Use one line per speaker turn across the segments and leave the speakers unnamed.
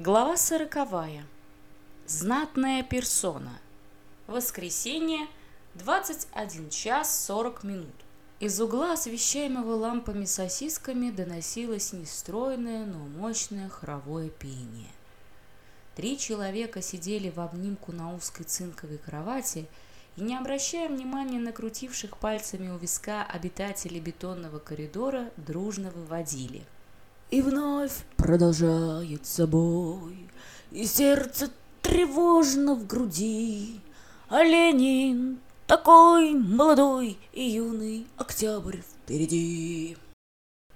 Глава сороковая. Знатная персона. Воскресенье, 21 час 40 минут. Из угла, освещаемого лампами сосисками, доносилось нестройное, но мощное хоровое пение. Три человека сидели в обнимку на узкой цинковой кровати и, не обращая внимания на крутивших пальцами у виска обитателей бетонного коридора, дружно выводили –
И вновь продолжает собой, И сердце тревожно в груди. А Ленин такой молодой и юный октябрь впереди.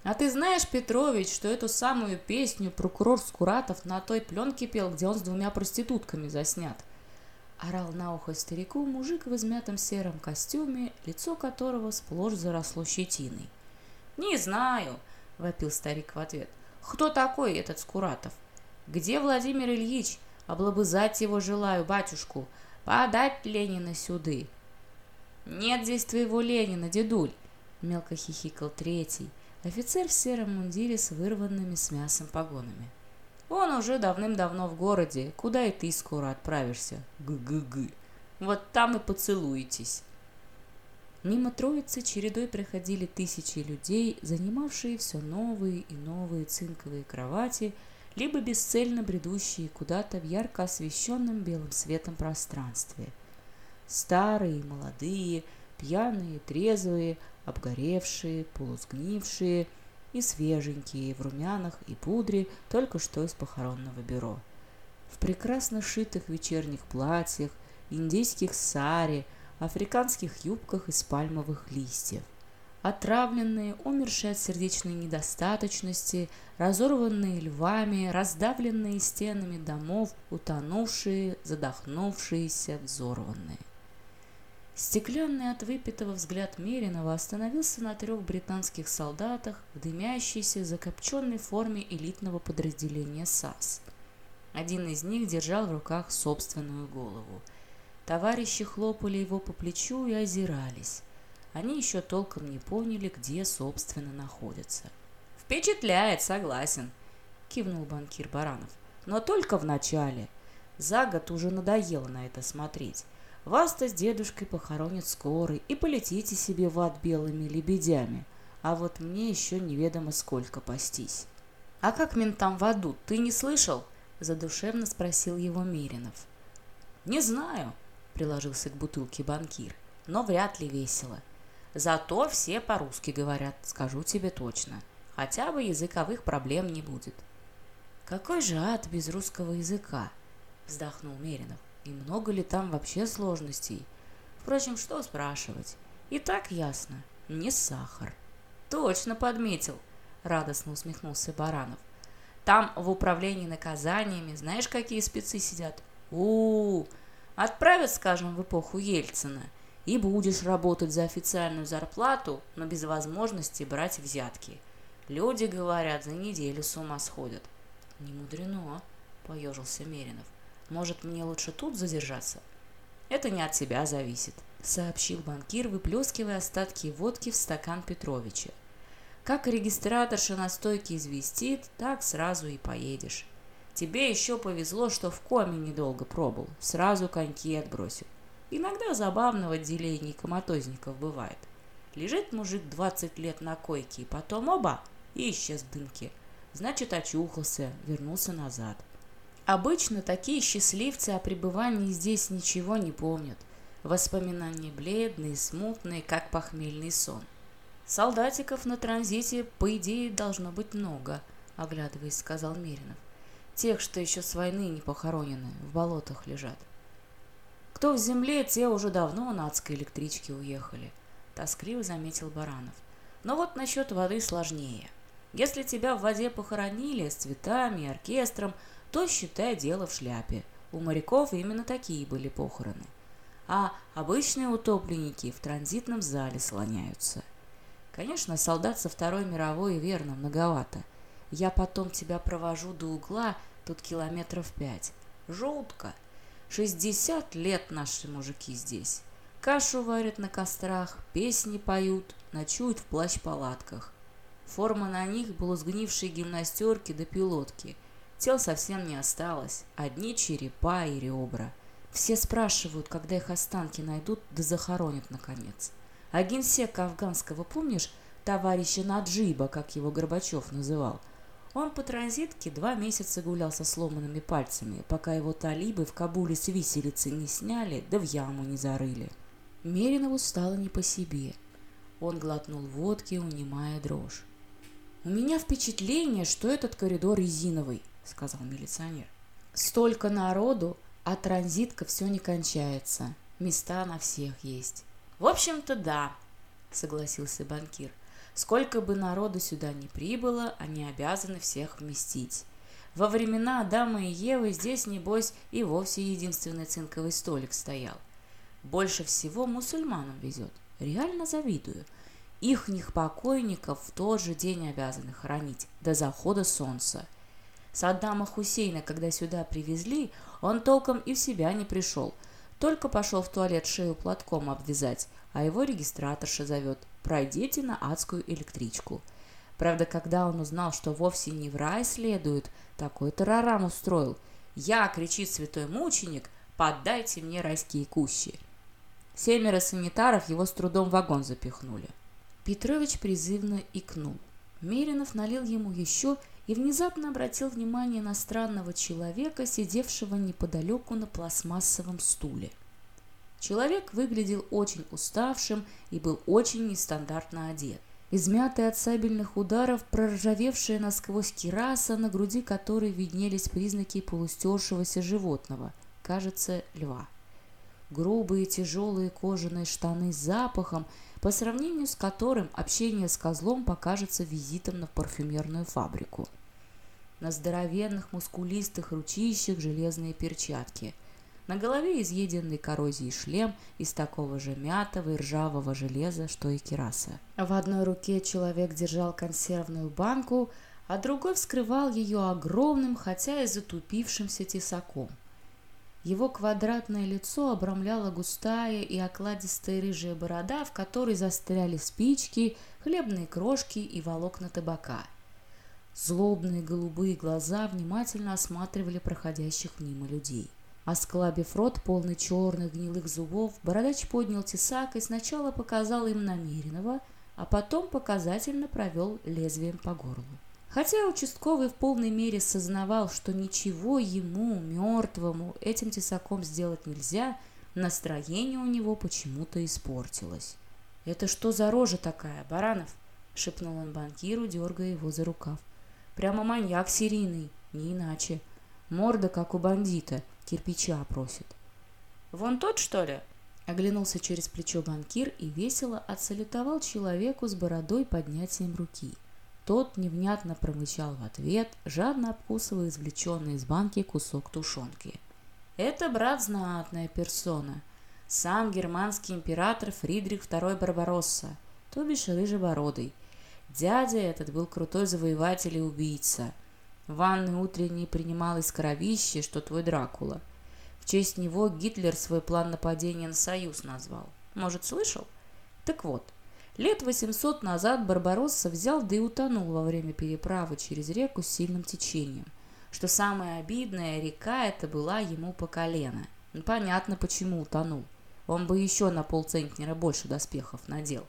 А ты знаешь, Петрович, что эту самую песню прокурор Скуратов на той пленке пел, где он с двумя проститутками заснят? Орал на ухо старику мужик в измятом сером костюме, лицо которого сплошь заросло щетиной. «Не знаю», Вопил старик в ответ. «Кто такой этот Скуратов? Где Владимир Ильич? Облобызать его желаю, батюшку. Подать Ленина сюды!» «Нет здесь твоего Ленина, дедуль!» Мелко хихикал третий, офицер в сером мундире с вырванными с мясом погонами. «Он уже давным-давно в городе. Куда и ты скоро отправишься? Гы-гы-гы. Вот там и поцелуетесь!» Мимо троицы чередой проходили тысячи людей, занимавшие все новые и новые цинковые кровати, либо бесцельно бредущие куда-то в ярко освещенном белым светом пространстве. Старые, молодые, пьяные, трезвые, обгоревшие, полусгнившие и свеженькие в румянах и пудре только что из похоронного бюро. В прекрасно шитых вечерних платьях, индийских сари – африканских юбках из пальмовых листьев. Отравленные, умершие от сердечной недостаточности, разорванные львами, раздавленные стенами домов, утонувшие, задохнувшиеся, взорванные. Стеклянный от выпитого взгляд Меринова остановился на трех британских солдатах в дымящейся закопченной форме элитного подразделения САС. Один из них держал в руках собственную голову – Товарищи хлопали его по плечу и озирались. Они еще толком не поняли, где, собственно, находятся. «Впечатляет, согласен», — кивнул банкир Баранов. «Но только в начале. За год уже надоело на это смотреть. Вас-то с дедушкой похоронят скоро, и полетите себе в ад белыми лебедями. А вот мне еще неведомо сколько пастись». «А как ментам в аду, ты не слышал?» – задушевно спросил его Миринов. «Не знаю», приложился к бутылке банкир, но вряд ли весело. Зато все по-русски говорят, скажу тебе точно. Хотя бы языковых проблем не будет. «Какой же ад без русского языка?» – вздохнул Меринов. «И много ли там вообще сложностей? Впрочем, что спрашивать? И так ясно, не сахар». «Точно подметил!» – радостно усмехнулся Баранов. «Там в управлении наказаниями знаешь, какие спецы сидят? У-у-у!» отправиться, скажем, в эпоху Ельцина, и будешь работать за официальную зарплату, но без возможности брать взятки. Люди, говорят, за неделю с ума сходят. Не мудрено, поежился Меринов. Может, мне лучше тут задержаться? Это не от тебя зависит, сообщил банкир, выплескивая остатки водки в стакан Петровича. Как регистраторша на стойке известит, так сразу и поедешь. Тебе еще повезло, что в коме недолго пробыл, сразу коньки отбросил. Иногда забавно в отделении коматозников бывает. Лежит мужик 20 лет на койке, и потом оба, и исчез в дымке. Значит, очухался, вернулся назад. Обычно такие счастливцы о пребывании здесь ничего не помнят. Воспоминания бледные, смутные, как похмельный сон. Солдатиков на транзите, по идее, должно быть много, оглядываясь, сказал Меринов. Тех, что еще с войны не похоронены, в болотах лежат. Кто в земле, те уже давно на адской электричке уехали, тоскливо заметил Баранов. Но вот насчет воды сложнее. Если тебя в воде похоронили с цветами и оркестром, то считай дело в шляпе. У моряков именно такие были похороны. А обычные утопленники в транзитном зале слоняются. Конечно, солдат со Второй мировой верно многовато – я потом тебя провожу до угла, тут километров пять. Жутко. Шестьдесят лет наши мужики здесь. Кашу варят на кострах, песни поют, ночуют в плащ-палатках. Форма на них была сгнившие гимнастерки до да пилотки. Тел совсем не осталось, одни черепа и ребра. Все спрашивают, когда их останки найдут, да захоронят наконец. А генсека афганского, помнишь, товарища Наджиба, как его Горбачев называл? Он по транзитке два месяца гулял со сломанными пальцами, пока его талибы в Кабуле с виселицы не сняли, да в яму не зарыли. Меринову стало не по себе. Он глотнул водки, унимая дрожь. «У меня впечатление, что этот коридор резиновый», — сказал милиционер. «Столько народу, а транзитка все не кончается. Места на всех есть». «В общем-то, да», — согласился банкир. — Сколько бы народу сюда ни прибыло, они обязаны всех вместить. Во времена Адама и Евы здесь, небось, и вовсе единственный цинковый столик стоял. Больше всего мусульманам везет. Реально завидую. Ихних покойников в тот же день обязаны хранить до захода солнца. Саддама Хусейна, когда сюда привезли, он толком и в себя не пришел. Только пошел в туалет шею платком обвязать, а его регистраторша зовет «Пройдите на адскую электричку». Правда, когда он узнал, что вовсе не в рай следует, такой тарарам устроил. «Я!» — кричит святой мученик, «поддайте мне райские кущи!» Семеро санитаров его с трудом в вагон запихнули. Петрович призывно икнул. Меринов налил ему еще и внезапно обратил внимание на странного человека, сидевшего неподалеку на пластмассовом стуле. Человек выглядел очень уставшим и был очень нестандартно одет. Измятая от сабельных ударов, проржавевшая насквозь кираса, на груди которой виднелись признаки полустершегося животного, кажется, льва. Грубые тяжелые кожаные штаны с запахом, по сравнению с которым общение с козлом покажется визитом на парфюмерную фабрику. На здоровенных мускулистых ручищах железные перчатки – На голове изъеденный коррозией шлем из такого же мятого и ржавого железа, что и кераса. В одной руке человек держал консервную банку, а другой вскрывал ее огромным, хотя и затупившимся тесаком – его квадратное лицо обрамляла густая и окладистая рыжая борода, в которой застряли спички, хлебные крошки и волокна табака. Злобные голубые глаза внимательно осматривали проходящих мимо людей. Осклабив рот, полный черных гнилых зубов, бородач поднял тесак и сначала показал им намеренного, а потом показательно провел лезвием по горлу. Хотя участковый в полной мере сознавал, что ничего ему, мертвому, этим тесаком сделать нельзя, настроение у него почему-то испортилось. «Это что за рожа такая, Баранов?» — шепнул он банкиру, дергая его за рукав. «Прямо маньяк серийный, не иначе. Морда, как у бандита, кирпича просит. «Вон тот, что ли?» Оглянулся через плечо банкир и весело отсалютовал человеку с бородой поднятием руки. Тот невнятно промычал в ответ, жадно обкусывая извлеченный из банки кусок тушенки. «Это, брат, знатная персона. Сам германский император Фридрих II Барбаросса, то бишь Рыжебородый. Дядя этот был крутой завоеватель и убийца – Ванны утренней принимал из кровища, что твой Дракула. В честь него Гитлер свой план нападения на Союз назвал. Может, слышал? Так вот, Лет 800 назад Барбаросса взял да и утонул во время переправы через реку с сильным течением. Что самое обидное, река эта была ему по колено. Ну, понятно, почему утонул. Он бы еще на полцентнера больше доспехов надел.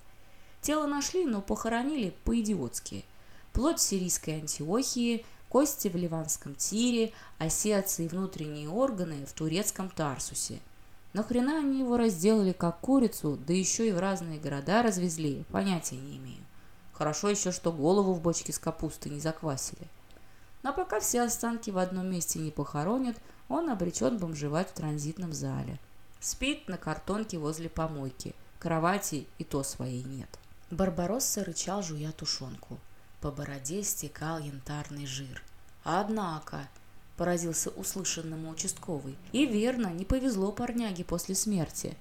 Тело нашли, но похоронили по-идиотски. Плоть сирийской Антиохии, кости в ливанском тире, осецы и внутренние органы в турецком Тарсусе. Нахрена они его разделали как курицу, да еще и в разные города развезли, понятия не имею. Хорошо еще, что голову в бочке с капустой не заквасили. Но пока все останки в одном месте не похоронят, он обречен бомжевать в транзитном зале. Спит на картонке возле помойки, кровати и то своей нет. Барбаросса рычал, жуя тушенку. По бороде стекал янтарный жир. Однако, поразился услышанному участковый. И верно, не повезло парняге после смерти.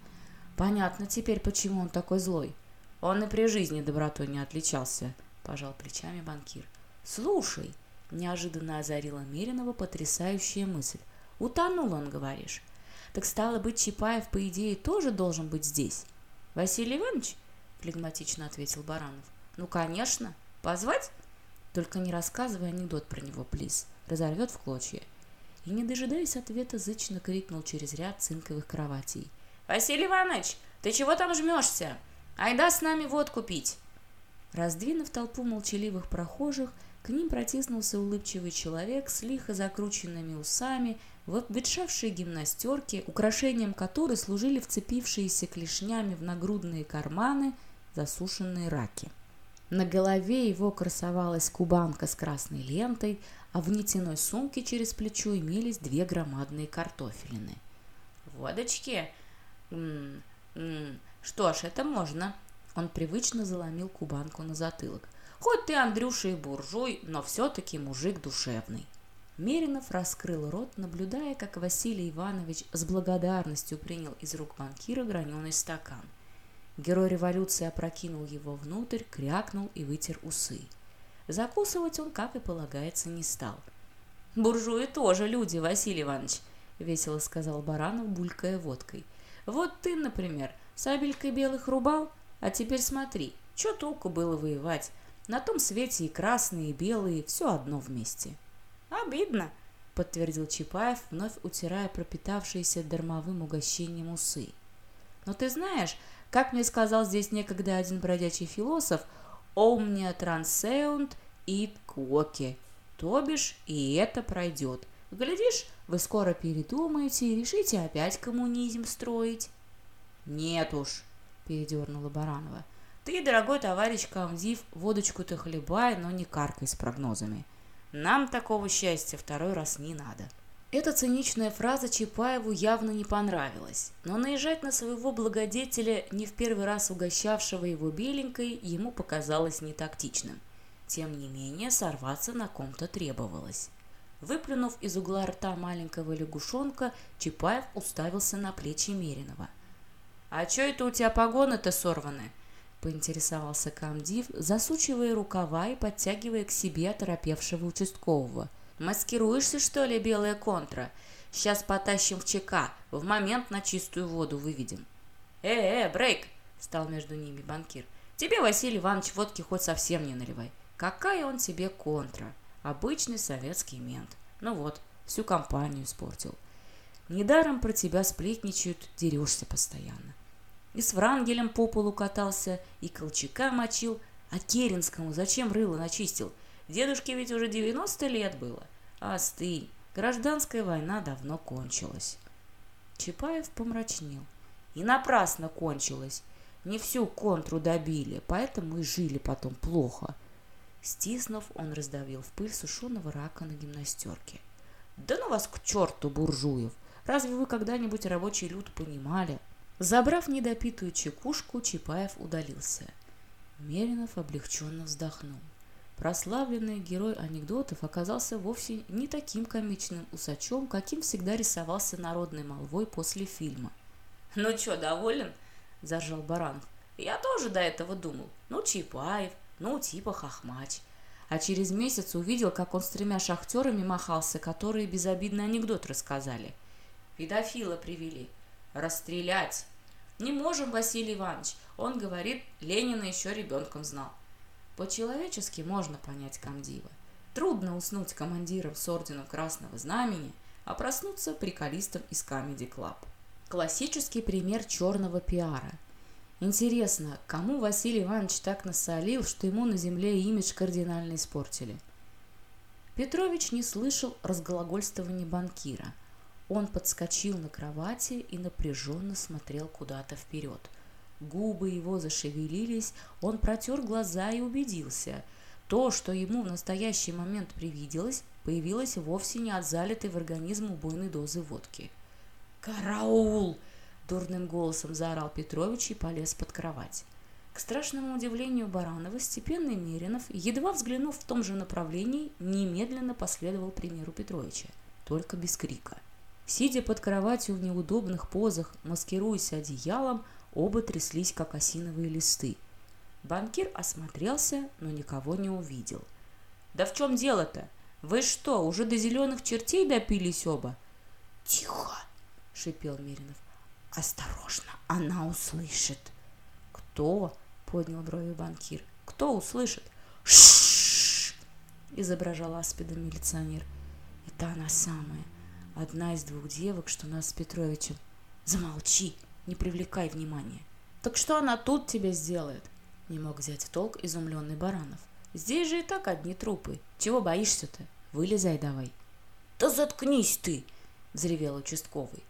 Понятно теперь, почему он такой злой. Он и при жизни добротой не отличался, пожал плечами банкир. Слушай, неожиданно озарила Меринова потрясающая мысль. Утонул он, говоришь. Так стало быть, Чапаев, по идее, тоже должен быть здесь. Василий Иванович? Флегматично ответил Баранов. Ну, конечно. Позвать? Только не рассказывай анекдот про него, плиз. Разорвет в клочья. И, не дожидаясь ответа, зычно крикнул через ряд цинковых кроватей. «Василий Иванович, ты чего там жмешься? Айда с нами водку пить!» Раздвинув толпу молчаливых прохожих, к ним протиснулся улыбчивый человек с лихо закрученными усами, в обветшавшей гимнастерке, украшением которой служили вцепившиеся клешнями в нагрудные карманы засушенные раки. На голове его красовалась кубанка с красной лентой, а в нитяной сумке через плечо имелись две громадные картофелины. «Водочки? М -м что ж, это можно!» Он привычно заломил кубанку на затылок. «Хоть ты, Андрюша, и буржуй, но все-таки мужик душевный!» Меринов раскрыл рот, наблюдая, как Василий Иванович с благодарностью принял из рук банкира граненый стакан. Герой революции опрокинул его внутрь, крякнул и вытер усы. Закусывать он, как и полагается, не стал. «Буржуи тоже люди, Василий Иванович», — весело сказал Баранов, булькая водкой. «Вот ты, например, сабелькой белых рубал, а теперь смотри, что толку было воевать? На том свете и красные, и белые, все одно вместе». «Обидно», — подтвердил Чапаев, вновь утирая пропитавшиеся дармовым угощением усы. «Но ты знаешь, Как мне сказал здесь некогда один бродячий философ, «Omnia transeunt и куоке», то бишь и это пройдет. Глядишь, вы скоро передумаете и решите опять коммунизм строить. Нет уж, передернула Баранова. Ты, дорогой товарищ Камзив, водочку-то хлебай, но не каркай с прогнозами. Нам такого счастья второй раз не надо. Эта циничная фраза Чапаеву явно не понравилась, но наезжать на своего благодетеля, не в первый раз угощавшего его беленькой, ему показалось нетактичным. Тем не менее, сорваться на ком-то требовалось. Выплюнув из угла рта маленького лягушонка, Чапаев уставился на плечи Меринова. «А чё это у тебя погоны-то сорваны?» – поинтересовался комдив, засучивая рукава и подтягивая к себе оторопевшего участкового – Маскируешься, что ли, белая контра? Сейчас потащим в ЧК, в момент на чистую воду выведем. Э-э, брейк, стал между ними банкир. Тебе, Василий Иванович, водки хоть совсем не наливай. Какая он тебе контра? Обычный советский мент. Ну вот, всю компанию испортил. Недаром про тебя сплетничают, дерешься постоянно. И с Врангелем по полу катался, и Колчака мочил, а Керенскому зачем рыло начистил – Дедушке ведь уже 90 лет было. А остынь. Гражданская война давно кончилась. Чапаев помрачнел. И напрасно кончилась. Не всю контру добили, поэтому и жили потом плохо. Стиснув, он раздавил в пыль сушеного рака на гимнастерке. «Да ну вас к черту, буржуев! Разве вы когда-нибудь рабочий люд понимали?» Забрав недопитую чекушку, Чапаев удалился. Меринов облегченно вздохнул. Прославленный герой анекдотов оказался вовсе не таким комичным усачом, каким всегда рисовался народной молвой после фильма. «Ну чё, доволен?» – заржал Баранов. «Я тоже до этого думал. Ну, Чапаев, ну, типа Хохмач». А через месяц увидел, как он с тремя шахтерами махался, которые безобидный анекдот рассказали. Педофила привели. Расстрелять. Не можем, Василий Иванович. Он говорит, Ленина еще ребенком знал. По-человечески можно понять комдива. Трудно уснуть командиром с орденом Красного Знамени, а проснуться приколистом из Comedy Club. Классический пример черного пиара. Интересно, кому Василий Иванович так насолил, что ему на земле имидж кардинально испортили? Петрович не слышал разглагольствования банкира. Он подскочил на кровати и напряженно смотрел куда-то вперед – Губы его зашевелились, он протер глаза и убедился. То, что ему в настоящий момент привиделось, появилось вовсе не от залитой в организм убойной дозы водки. «Караул!» – дурным голосом заорал Петрович и полез под кровать. К страшному удивлению Баранова, степенный Меринов, едва взглянув в том же направлении, немедленно последовал примеру Петровича, только без крика. Сидя под кроватью в неудобных позах, маскируясь одеялом, оба тряслись, как осиновые листы. Банкир осмотрелся, но никого не увидел. «Да в чем дело-то? Вы что, уже до зеленых чертей допились оба?» «Тихо!» — шипел Миринов. «Осторожно, она услышит!» «Кто?» — поднял брови банкир. «Кто Шшш! «Ш-ш-ш!» — изображал аспида милиционер. «Это она самая, одна из двух девок, что нас с Петровичем. Замолчи!» не привлекай внимания. Так что она тут тебе сделает? Не мог взять в толк изумленный Баранов. Здесь же и так одни трупы. Чего боишься-то? Вылезай давай.
Да заткнись ты,
взревел участковый.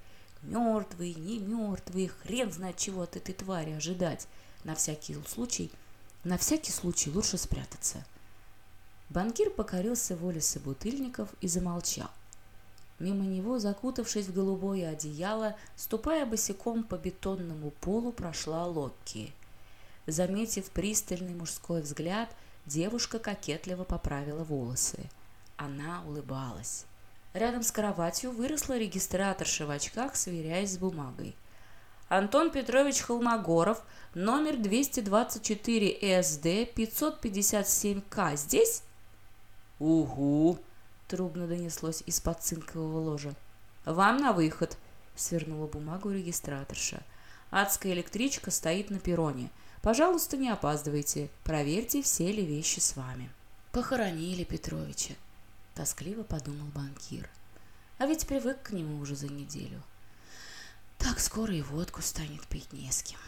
Мертвый, не мертвый, хрен знает чего от этой твари ожидать. На всякий случай, на всякий случай лучше спрятаться. Банкир покорился воле собутыльников и замолчал. Мимо него, закутавшись в голубое одеяло, ступая босиком по бетонному полу, прошла Локки. Заметив пристальный мужской взгляд, девушка кокетливо поправила волосы. Она улыбалась. Рядом с кроватью выросла регистраторша в очках, сверяясь с бумагой. Антон Петрович Холмогоров, номер 224 СД 557К здесь?
Угу,
трубно донеслось из-под цинкового ложа. Вам на выход, свернула бумагу регистраторша. Адская электричка стоит на перроне. Пожалуйста, не опаздывайте. Проверьте, все ли вещи с вами. Похоронили Петровича тоскливо подумал банкир. А ведь привык к нему уже за неделю. Так скоро и водку станет пить не с кем.